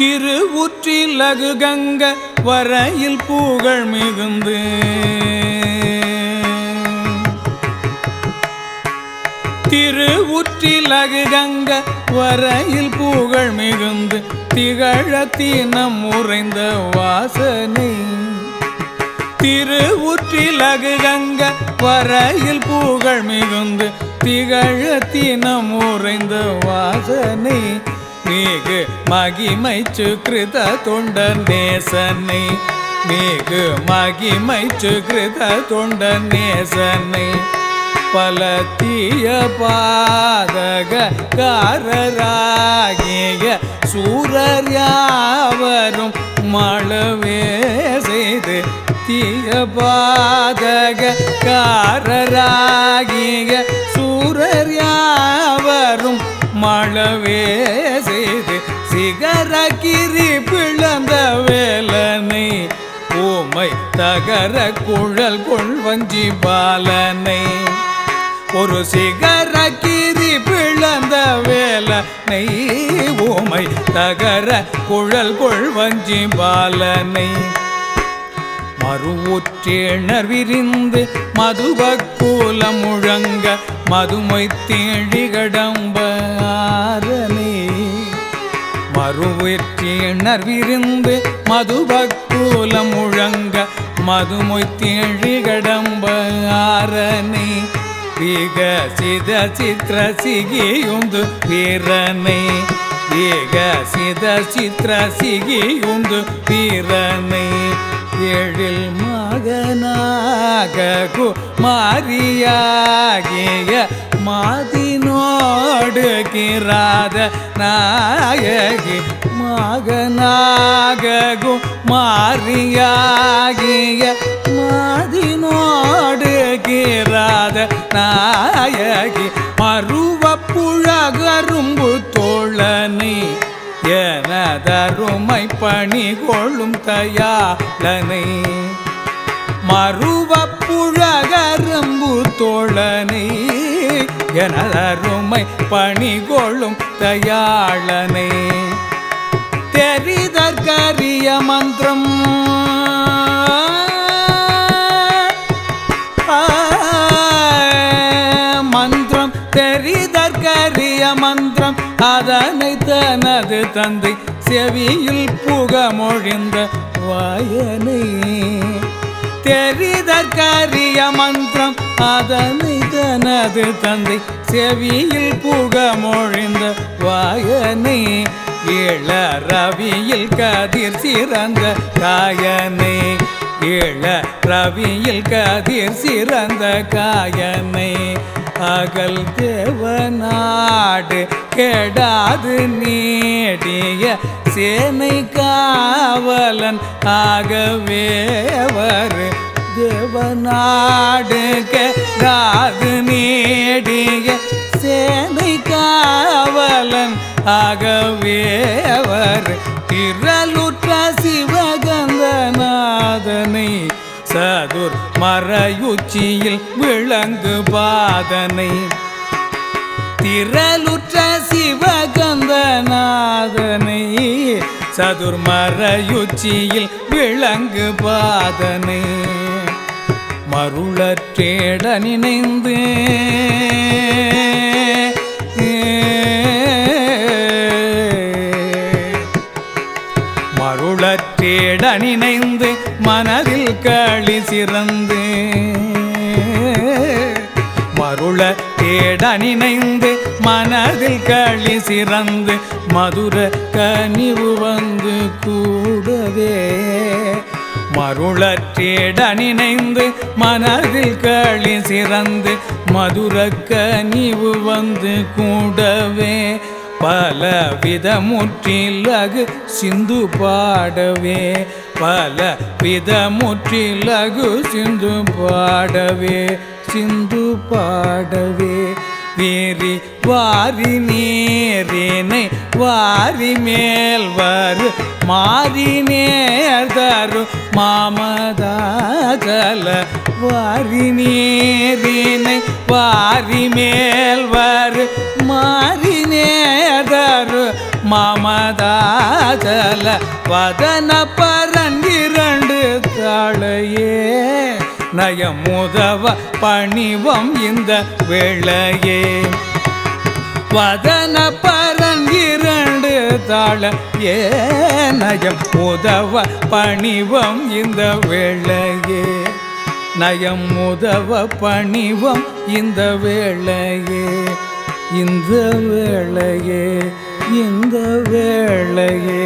திருவுற்றிலகு கங்க வரையில் புகழ் மிகுந்து. திருவுற்றிலகு கங்க வரையில் புகழ் மிகுந்து. திகழத்தினம் உறைந்த வாசனை. திருவுற்றிலகு கங்க வரையில் புகழ் மிகுந்து. திகழத்தினம் உறைந்த வாசனை. மிகு மகிமை சுக்கிருத தொண்டன் நேசனை. மிகு மகிமை சுக்கிருத தொண்டன் நேசனை. பல தீய பாதக காரராகிய சூரர் யாவரும் மழவே செய்து தீய பாதக காரராகிய சூரர் யாவரும் மழவே சிகரகிரி பிளந்த வேலனை ஊமை தகர குழல் கொள்வஞ்சி பாலனை. ஒரு சிகரகிரி பிளந்த வேலனை ஊமை தகர குழல் கொள்வஞ்சி பாலனை. மறுவுற்றேணர் விரிந்து மதுவக்கூல முழங்க மதுமை தேழிகடம்ப ஆரனே விருந்து மதுபக்கூலம் முழங்க மதுமை ஆரணி. ஆரனே விகசித சித்திர சிகியுந்து வீரனை விகசித சித்திர சிகியுந்து வீரனை எழில் மகனாக குமாரியாகிய மாதினோ கொடுக்கிறாத நாயகி மகனாகும் மாறியாகிய மாதினோடு கிராத நாயகி மருவ புழகரும்பு தோழனை எனதருமை பணி கொள்ளும் தயாளனை. மறுவ புழகரும்பு தோழனை எனதருமை பணி கொள்ளும் தயாளனை. தெரிதற்கரிய மந்திரம். மந்திரம் தெரிதற்கரிய மந்திரம். அதனை தனது தந்தை செவியில் புகமொழிந்த வாயனை. தெரிதற்கரிய மந்திரம் அதனை தனது தந்தை செவியில் புகமொழிந்த வாயனை இள ரவியில் கதிர் சிறந்த காயனை இள ரவியில் கதிர் சிறந்த காயனை. அகல் தேவநாடு கெடாது நீடிய சேனை காவலன் ஆகவேவர். தேவநாடு கெடாது நீடிய சேனை காவலன் ஆகவேவர். மறையுச்சியில் விளங்கு பாதனை. திரளுற்ற சிவகந்தநாதனை சதுர்மறையுச்சியில் விளங்கு பாதனை. மருளற்றேட நினைந்து களி சிறந்து மருள தேட நினைந்து மனதில் களி சிறந்து மதுர கனிவு வந்து கூடவே. மருளற்றேட நினைந்து மனதில் களி சிறந்து மதுர கனிவு வந்து கூடவே. பல விதமுற்றிலகு சிந்து பாடவே பல விதமுற்றிலகு சிந்து பாடவே சிந்து பாடவே. வேறி வாரி நீரினை வாரி மேல் வரு மாறி நேர்தரு மாமதாகல வாரி நீரினை வாரி மேல் வரு மாறி நேர் தரு வதன பரங்கிரண்டு தாழையே நயமுதவ பணிவம் இந்த வேளையே. வதன பரங்கிரண்டு ஏ நயம் உதவ பணிவம் இந்த வேளையே. நயம் உதவ பணிவம் இந்த வேளையே. இந்த வேளையே. இந்த வேளையே